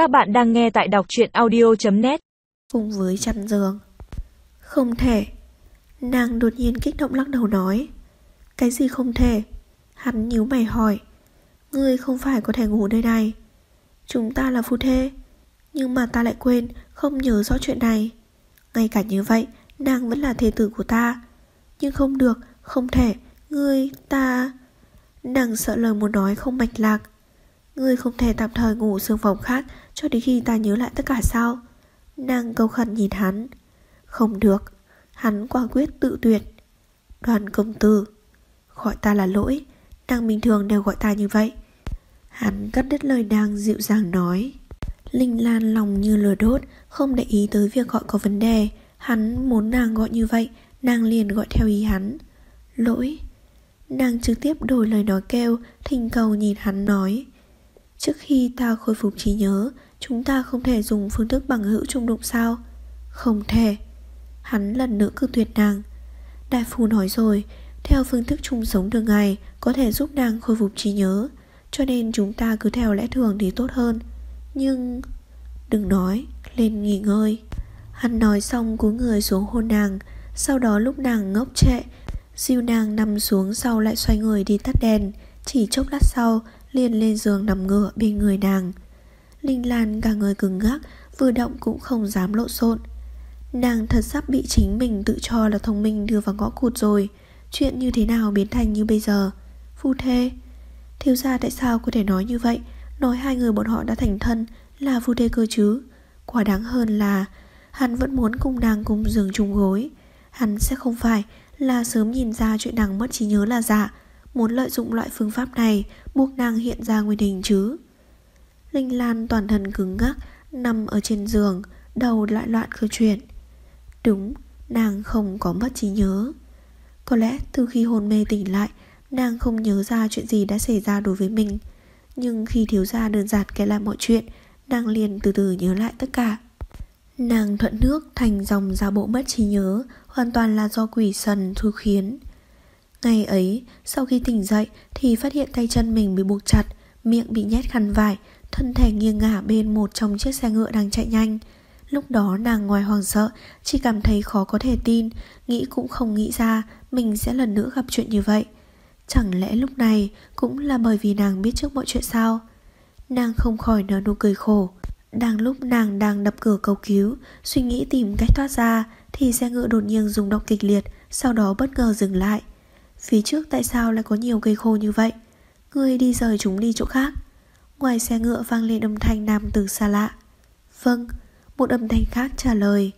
Các bạn đang nghe tại đọc truyện audio.net Cùng với chăn giường. Không thể. Nàng đột nhiên kích động lắc đầu nói. Cái gì không thể? Hắn nhíu mày hỏi. Ngươi không phải có thể ngủ nơi này. Chúng ta là phu thê. Nhưng mà ta lại quên, Không nhớ rõ chuyện này. Ngay cả như vậy, Nàng vẫn là thê tử của ta. Nhưng không được, Không thể. Ngươi, ta. Nàng sợ lời muốn nói không mạch lạc. Ngươi không thể tạm thời ngủ xương phòng khác Cho đến khi ta nhớ lại tất cả sao? Nàng cầu khẩn nhìn hắn. Không được, Hắn quả quyết tự tuyệt. Đoàn công tử, Gọi ta là lỗi, Nàng bình thường đều gọi ta như vậy. Hắn cắt đứt lời nàng dịu dàng nói. Linh Lan lòng như lửa đốt, Không để ý tới việc gọi có vấn đề. Hắn muốn nàng gọi như vậy, Nàng liền gọi theo ý hắn. Lỗi. Nàng trực tiếp đổi lời nói kêu Thình cầu nhìn hắn nói. Trước khi ta khôi phục trí nhớ, Chúng ta không thể dùng phương thức bằng hữu trung đụng sao? Không thể. Hắn lần nữa cự tuyệt nàng. Đại phu nói rồi, Theo phương thức chung sống thường ngày, Có thể giúp nàng khôi phục trí nhớ, Cho nên chúng ta cứ theo lẽ thường thì tốt hơn. Nhưng, Đừng nói, Lên nghỉ ngơi. Hắn nói xong cúi người xuống hôn nàng, Sau đó lúc nàng ngốc trệ diêu nàng nằm xuống sau lại xoay người đi tắt đèn. Chỉ chốc lát sau, liền lên giường nằm ngửa bên người nàng. Linh Lan cả người cứng ngắc, Vừa động cũng không dám lộn xộn. Nàng thật sắp bị chính mình tự cho là thông minh đưa vào ngõ cụt rồi. Chuyện như thế nào biến thành như bây giờ? Phu thê. Thiếu gia tại sao có thể nói như vậy? Nói hai người bọn họ đã thành thân Là phu thê cơ chứ? Quả đáng hơn là Hắn vẫn muốn cùng nàng cùng giường chung gối. Hắn sẽ không phải là sớm nhìn ra chuyện nàng mất trí nhớ là giả. Muốn lợi dụng loại phương pháp này Buộc nàng hiện ra nguyên hình chứ. Linh Lan toàn thân cứng ngắc Nằm ở trên giường Đầu lại loạn cơ chuyện. Đúng, nàng không có mất trí nhớ. Có lẽ từ khi hôn mê tỉnh lại Nàng không nhớ ra chuyện gì đã xảy ra đối với mình. Nhưng khi thiếu gia đơn giản kể lại mọi chuyện Nàng liền từ từ nhớ lại tất cả. Nàng thuận nước thành dòng ra bộ mất trí nhớ Hoàn toàn là do quỷ sần thu khiến. Ngày ấy, Sau khi tỉnh dậy Thì phát hiện tay chân mình bị buộc chặt, Miệng bị nhét khăn vải, Thân thể nghiêng ngả bên một trong chiếc xe ngựa đang chạy nhanh. Lúc đó nàng ngoài hoàng sợ, Chỉ cảm thấy khó có thể tin, Nghĩ cũng không nghĩ ra Mình sẽ lần nữa gặp chuyện như vậy. Chẳng lẽ lúc này Cũng là bởi vì nàng biết trước mọi chuyện sao? Nàng không khỏi nở nụ cười khổ. Đang lúc nàng đang đập cửa cầu cứu, Suy nghĩ tìm cách thoát ra, Thì xe ngựa đột nhiên rung động kịch liệt, Sau đó bất ngờ dừng lại. Phía trước tại sao lại có nhiều cây khô như vậy? Ngươi đi rời chúng đi chỗ khác. Ngoài xe ngựa vang lên âm thanh nam từ xa lạ. Vâng Một âm thanh khác trả lời.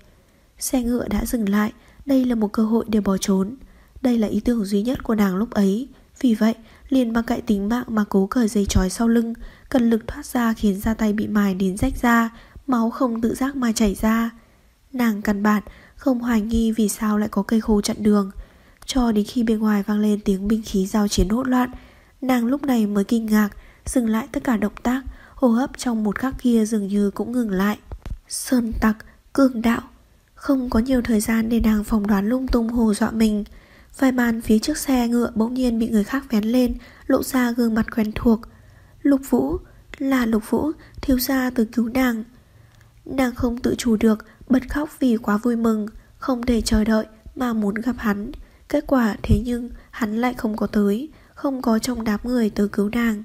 Xe ngựa đã dừng lại, Đây là một cơ hội để bỏ trốn. Đây là ý tưởng duy nhất của nàng lúc ấy. Vì vậy, liền bằng cậy tính mạng mà cố cởi dây trói sau lưng, Cần lực thoát ra khiến da tay bị mài đến rách ra Máu không tự giác mà chảy ra. Nàng căn bản không hoài nghi vì sao lại có cây khô chặn đường. Cho đến khi bên ngoài vang lên tiếng binh khí giao chiến hỗn loạn. Nàng lúc này mới kinh ngạc Dừng lại tất cả động tác Hô hấp trong một khắc kia dường như cũng ngừng lại. Sơn tặc, cường đạo. Không có nhiều thời gian để nàng phỏng đoán lung tung hồ dọa mình. Vài bàn phía trước xe ngựa bỗng nhiên bị người khác vén lên Lộ ra gương mặt quen thuộc. Lục Vũ Là Lục Vũ Thiếu gia từ cứu nàng. Nàng không tự chủ được Bật khóc vì quá vui mừng Không thể chờ đợi mà muốn gặp hắn. Kết quả, thế nhưng, hắn lại không có tới, Không có trong đám người tới cứu nàng.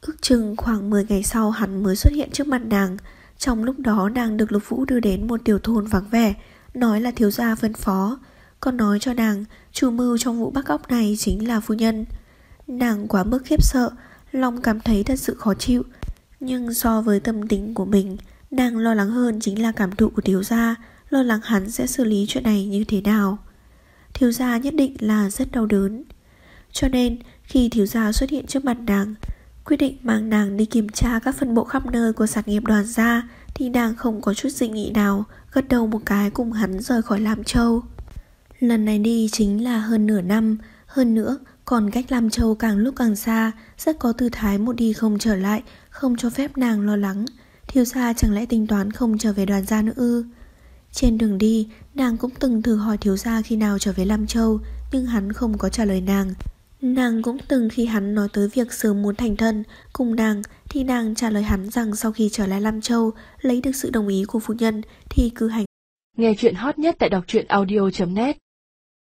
Ước chừng khoảng 10 ngày sau hắn mới xuất hiện trước mặt nàng. Trong lúc đó, nàng được Lục Vũ đưa đến một tiểu thôn vắng vẻ, Nói là thiếu gia phân phó. Còn nói cho nàng, Chủ mưu trong vụ bắt cóc này chính là phu nhân. Nàng quá mức khiếp sợ Long cảm thấy thật sự khó chịu. Nhưng so với tâm tính của mình, Nàng lo lắng hơn chính là cảm thụ của thiếu gia, Lo lắng hắn sẽ xử lý chuyện này như thế nào. Thiếu gia nhất định là rất đau đớn. Cho nên, khi thiếu gia xuất hiện trước mặt nàng, Quyết định mang nàng đi kiểm tra các phân bộ khắp nơi của sản nghiệp đoàn gia Thì nàng không có chút dị nghị nào, Gật đầu một cái cùng hắn rời khỏi Lam Châu. Lần này đi chính là hơn nửa năm, Hơn nữa còn cách Lam Châu càng lúc càng xa, Rất có tư thái một đi không trở lại, Không cho phép nàng lo lắng. Thiếu gia chẳng lẽ tính toán không trở về đoàn gia nữa ư? Trên đường đi, Nàng cũng từng thử hỏi thiếu gia khi nào trở về Lam Châu, Nhưng hắn không có trả lời nàng. Nàng cũng từng khi hắn nói tới việc sớm muốn thành thân cùng nàng, Thì nàng trả lời hắn rằng sau khi trở lại Lam Châu, Lấy được sự đồng ý của phu nhân, Thì cứ hành Nghe chuyện hot nhất tại đọc truyện audio.net